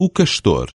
o castor.